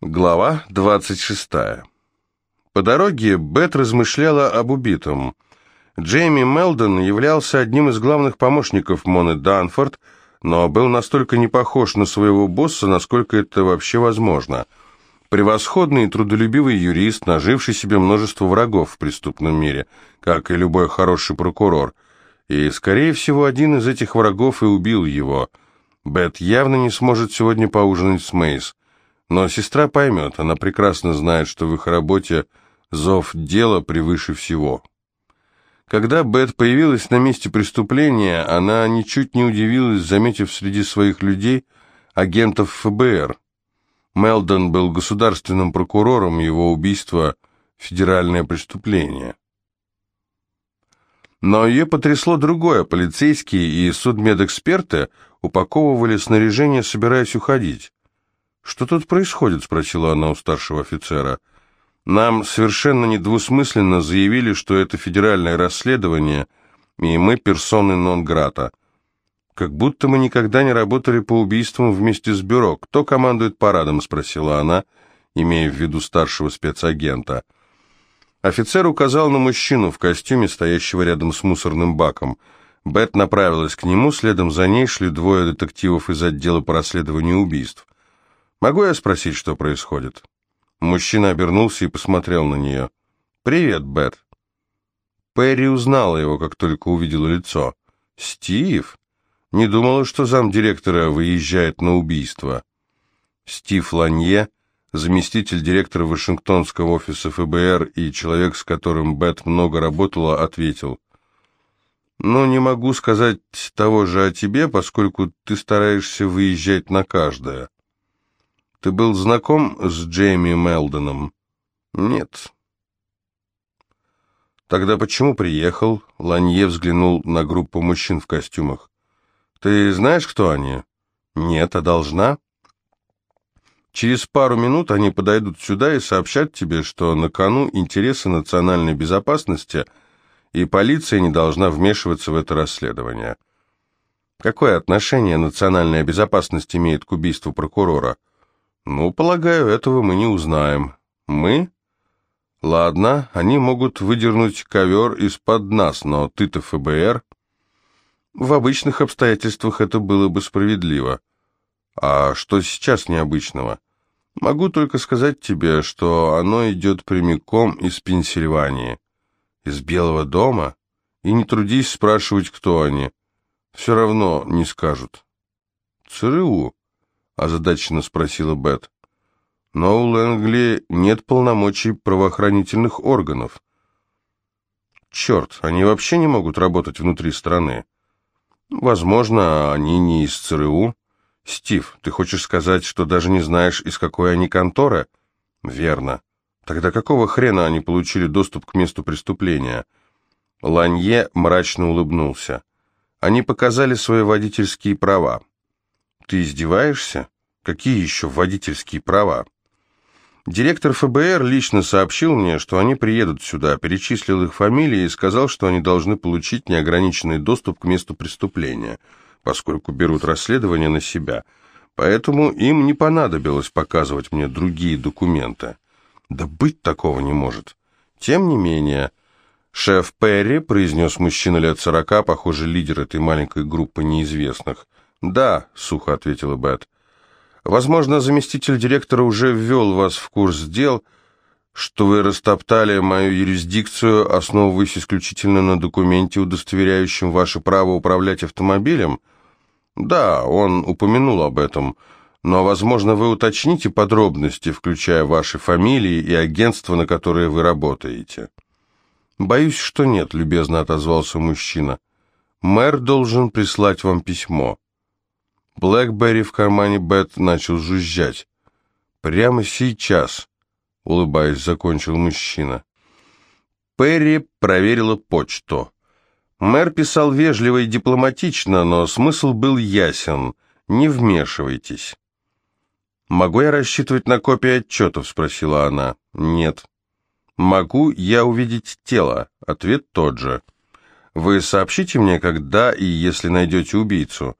Глава 26. По дороге Бет размышляла об убитом. Джейми Мелдон являлся одним из главных помощников Моны Данфорд, но был настолько не похож на своего босса, насколько это вообще возможно. Превосходный и трудолюбивый юрист, наживший себе множество врагов в преступном мире, как и любой хороший прокурор. И, скорее всего, один из этих врагов и убил его. Бет явно не сможет сегодня поужинать с Мейс. Но сестра поймет, она прекрасно знает, что в их работе зов дела превыше всего. Когда Бет появилась на месте преступления, она ничуть не удивилась, заметив среди своих людей агентов ФБР. Мелдон был государственным прокурором, его убийство – федеральное преступление. Но ее потрясло другое. Полицейские и судмедэксперты упаковывали снаряжение, собираясь уходить. «Что тут происходит?» — спросила она у старшего офицера. «Нам совершенно недвусмысленно заявили, что это федеральное расследование, и мы персоны нон-грата. Как будто мы никогда не работали по убийствам вместе с бюро. Кто командует парадом?» — спросила она, имея в виду старшего спецагента. Офицер указал на мужчину в костюме, стоящего рядом с мусорным баком. Бет направилась к нему, следом за ней шли двое детективов из отдела по расследованию убийств. «Могу я спросить, что происходит?» Мужчина обернулся и посмотрел на нее. «Привет, Бет». Перри узнала его, как только увидела лицо. «Стив?» Не думала, что замдиректора выезжает на убийство. Стив Ланье, заместитель директора Вашингтонского офиса ФБР и человек, с которым Бет много работала, ответил. «Но не могу сказать того же о тебе, поскольку ты стараешься выезжать на каждое». Ты был знаком с Джейми Мелдоном? Нет. Тогда почему приехал? Ланье взглянул на группу мужчин в костюмах. Ты знаешь, кто они? Нет, а должна? Через пару минут они подойдут сюда и сообщат тебе, что на кону интересы национальной безопасности, и полиция не должна вмешиваться в это расследование. Какое отношение национальная безопасность имеет к убийству прокурора? Ну, полагаю, этого мы не узнаем. Мы? Ладно, они могут выдернуть ковер из-под нас, но ты-то ФБР. В обычных обстоятельствах это было бы справедливо. А что сейчас необычного? Могу только сказать тебе, что оно идет прямиком из Пенсильвании. Из Белого дома? И не трудись спрашивать, кто они. Все равно не скажут. ЦРУ озадаченно спросила Бет. Но у Лэнгли нет полномочий правоохранительных органов. Черт, они вообще не могут работать внутри страны. Возможно, они не из ЦРУ. Стив, ты хочешь сказать, что даже не знаешь, из какой они конторы? Верно. Тогда какого хрена они получили доступ к месту преступления? Ланье мрачно улыбнулся. Они показали свои водительские права. Ты издеваешься? Какие еще водительские права? Директор ФБР лично сообщил мне, что они приедут сюда, перечислил их фамилии и сказал, что они должны получить неограниченный доступ к месту преступления, поскольку берут расследование на себя. Поэтому им не понадобилось показывать мне другие документы. Да быть такого не может. Тем не менее, шеф Перри, произнес мужчина лет сорока, похоже, лидер этой маленькой группы неизвестных, «Да», — сухо ответила Бет. «Возможно, заместитель директора уже ввел вас в курс дел, что вы растоптали мою юрисдикцию, основываясь исключительно на документе, удостоверяющем ваше право управлять автомобилем?» «Да, он упомянул об этом, но, возможно, вы уточните подробности, включая ваши фамилии и агентство, на которое вы работаете». «Боюсь, что нет», — любезно отозвался мужчина. «Мэр должен прислать вам письмо». Блэкберри в кармане Бет начал жужжать. «Прямо сейчас», — улыбаясь, закончил мужчина. Перри проверила почту. Мэр писал вежливо и дипломатично, но смысл был ясен. «Не вмешивайтесь». «Могу я рассчитывать на копии отчетов?» — спросила она. «Нет». «Могу я увидеть тело?» Ответ тот же. «Вы сообщите мне, когда и если найдете убийцу?»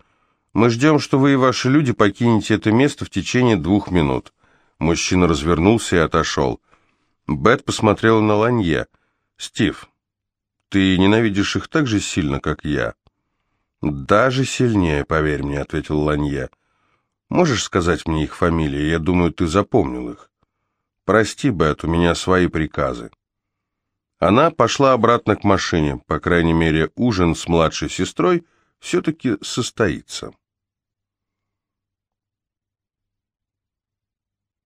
Мы ждем, что вы и ваши люди покинете это место в течение двух минут. Мужчина развернулся и отошел. Бет посмотрела на Ланье. «Стив, ты ненавидишь их так же сильно, как я?» «Даже сильнее, поверь мне», — ответил Ланье. «Можешь сказать мне их фамилии? Я думаю, ты запомнил их». «Прости, Бет, у меня свои приказы». Она пошла обратно к машине. По крайней мере, ужин с младшей сестрой все-таки состоится.